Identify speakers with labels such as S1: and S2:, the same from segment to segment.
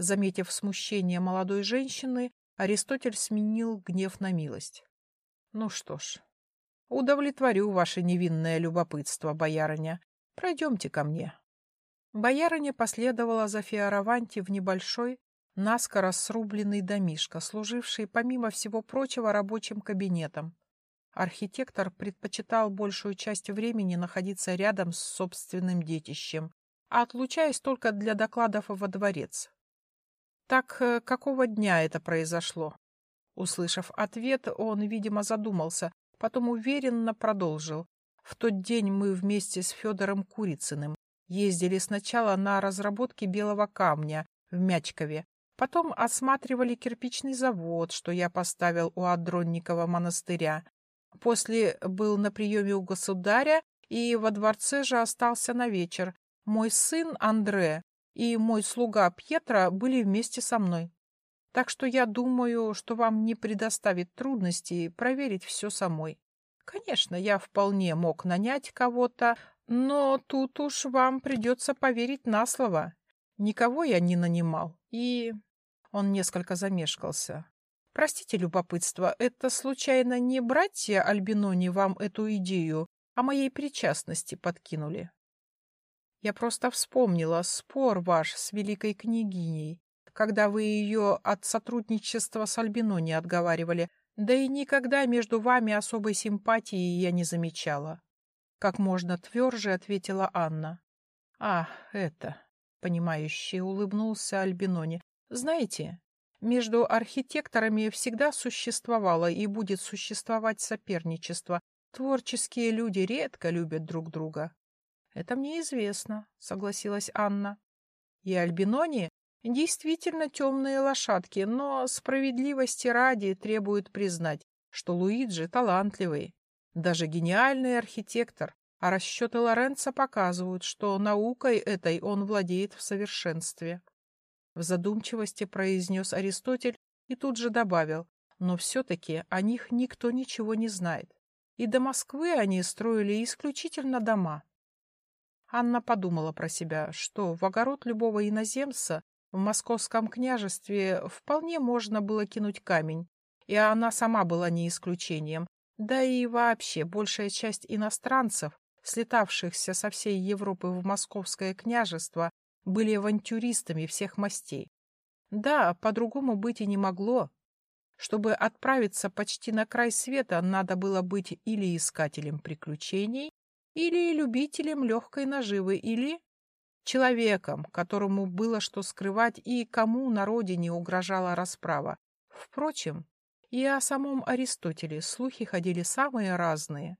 S1: Заметив смущение молодой женщины, Аристотель сменил гнев на милость. Ну что ж, удовлетворю ваше невинное любопытство, боярыня. Пройдемте ко мне. Боярыня последовала за Феораванти в небольшой, наскоро срубленный домишко, служивший, помимо всего прочего, рабочим кабинетом. Архитектор предпочитал большую часть времени находиться рядом с собственным детищем, а отлучаясь только для докладов во дворец. Так э, какого дня это произошло? Услышав ответ, он, видимо, задумался, потом уверенно продолжил. В тот день мы вместе с Федором Курицыным ездили сначала на разработки белого камня в Мячкове, потом осматривали кирпичный завод, что я поставил у Адронникова монастыря. После был на приеме у государя и во дворце же остался на вечер. Мой сын Андре и мой слуга Пьетро были вместе со мной. Так что я думаю, что вам не предоставит трудностей проверить все самой. Конечно, я вполне мог нанять кого-то, но тут уж вам придется поверить на слово. Никого я не нанимал. И... Он несколько замешкался. Простите любопытство, это случайно не братья Альбинони вам эту идею о моей причастности подкинули? Я просто вспомнила спор ваш с великой княгиней, когда вы ее от сотрудничества с Альбинони отговаривали, да и никогда между вами особой симпатии я не замечала. Как можно тверже ответила Анна. А, это... Понимающе улыбнулся Альбинони. Знаете, между архитекторами всегда существовало и будет существовать соперничество. Творческие люди редко любят друг друга. — Это мне известно, — согласилась Анна. И Альбинони Действительно темные лошадки, но справедливости ради требует признать, что Луиджи талантливый, даже гениальный архитектор, а расчеты Лоренца показывают, что наукой этой он владеет в совершенстве. В задумчивости произнес Аристотель и тут же добавил, но все-таки о них никто ничего не знает. И до Москвы они строили исключительно дома. Анна подумала про себя, что в огород любого иноземца в московском княжестве вполне можно было кинуть камень, и она сама была не исключением. Да и вообще большая часть иностранцев, слетавшихся со всей Европы в московское княжество, были авантюристами всех мастей. Да, по-другому быть и не могло. Чтобы отправиться почти на край света, надо было быть или искателем приключений, или любителем легкой наживы, или человеком, которому было что скрывать и кому на родине угрожала расправа. Впрочем, и о самом Аристотеле слухи ходили самые разные.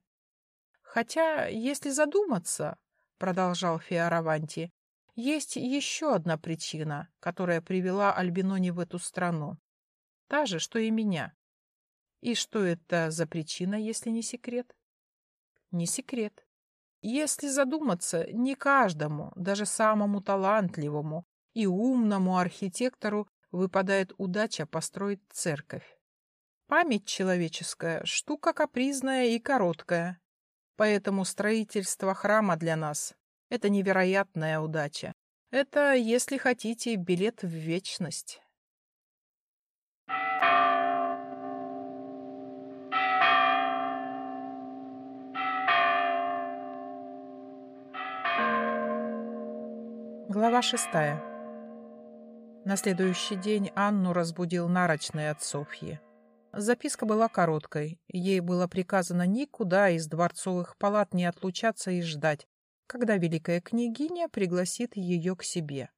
S1: Хотя, если задуматься, — продолжал Феораванти, — есть еще одна причина, которая привела Альбинони в эту страну. Та же, что и меня. И что это за причина, если не секрет? Не секрет. Если задуматься, не каждому, даже самому талантливому и умному архитектору выпадает удача построить церковь. Память человеческая – штука капризная и короткая. Поэтому строительство храма для нас – это невероятная удача. Это, если хотите, билет в вечность. Глава шестая. На следующий день Анну разбудил нарочный от Софьи. Записка была короткой. Ей было приказано никуда из дворцовых палат не отлучаться и ждать, когда великая княгиня пригласит ее к себе.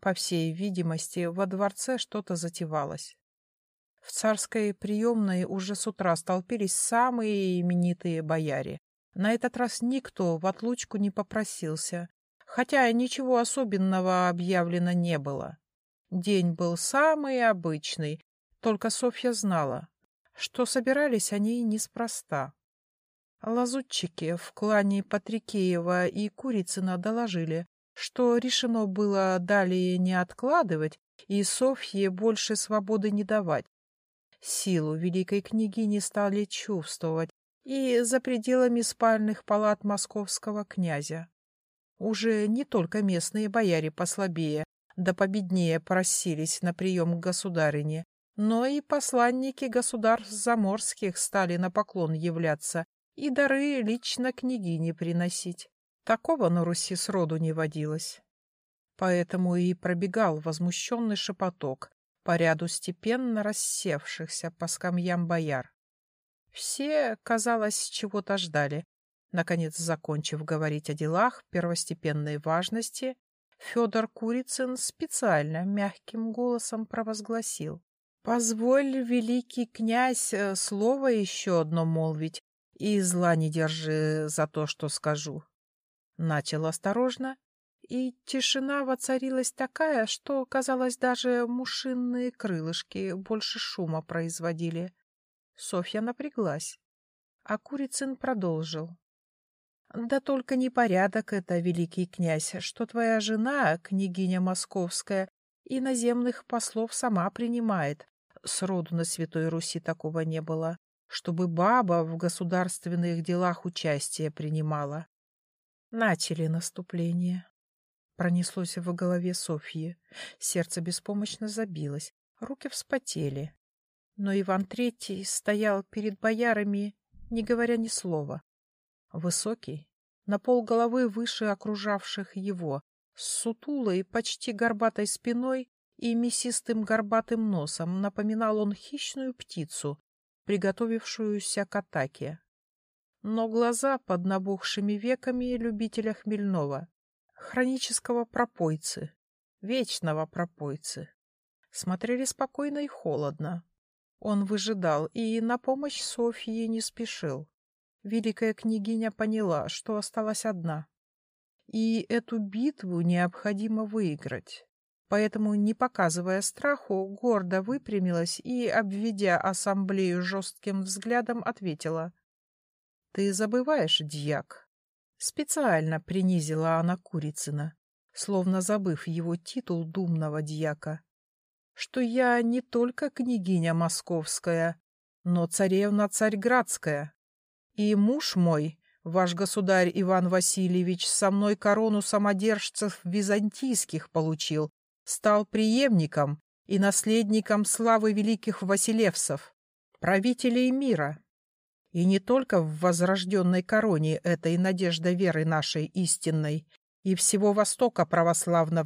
S1: По всей видимости, во дворце что-то затевалось. В царской приемной уже с утра столпились самые именитые бояре. На этот раз никто в отлучку не попросился, хотя ничего особенного объявлено не было. День был самый обычный, только Софья знала, что собирались они неспроста. Лазутчики в клане Патрикеева и Курицына доложили, что решено было далее не откладывать и Софье больше свободы не давать. Силу великой княгини стали чувствовать и за пределами спальных палат московского князя. Уже не только местные бояре послабее, да победнее просились на прием к государине, но и посланники государств заморских стали на поклон являться и дары лично княгине приносить. Такого на Руси сроду не водилось. Поэтому и пробегал возмущенный шепоток по ряду степенно рассевшихся по скамьям бояр. Все, казалось, чего-то ждали. Наконец, закончив говорить о делах первостепенной важности, Федор Курицын специально мягким голосом провозгласил. Позволь, великий князь, э, слово еще одно молвить, и зла не держи за то, что скажу. Начал осторожно, и тишина воцарилась такая, что, казалось, даже мушинные крылышки больше шума производили. Софья напряглась, а Курицын продолжил. Да только непорядок это, великий князь, что твоя жена, княгиня московская, иноземных послов сама принимает, Сроду на Святой Руси такого не было, чтобы баба в государственных делах участие принимала. Начали наступление. Пронеслось в голове Софьи. Сердце беспомощно забилось, руки вспотели. Но Иван Третий стоял перед боярами, не говоря ни слова. Высокий, на пол головы выше окружавших его, с сутулой, почти горбатой спиной и мясистым горбатым носом напоминал он хищную птицу, приготовившуюся к атаке. Но глаза под набухшими веками любителя хмельного, хронического пропойцы, вечного пропойцы, смотрели спокойно и холодно. Он выжидал и на помощь Софье не спешил. Великая княгиня поняла, что осталась одна. И эту битву необходимо выиграть поэтому, не показывая страху, гордо выпрямилась и, обведя ассамблею жестким взглядом, ответила. — Ты забываешь, дьяк? Специально принизила она Курицына, словно забыв его титул думного дьяка, что я не только княгиня московская, но царевна царьградская, и муж мой, ваш государь Иван Васильевич, со мной корону самодержцев византийских получил стал преемником и наследником славы великих Василевсов, правителей мира. И не только в возрожденной короне этой надежда веры нашей истинной и всего Востока православного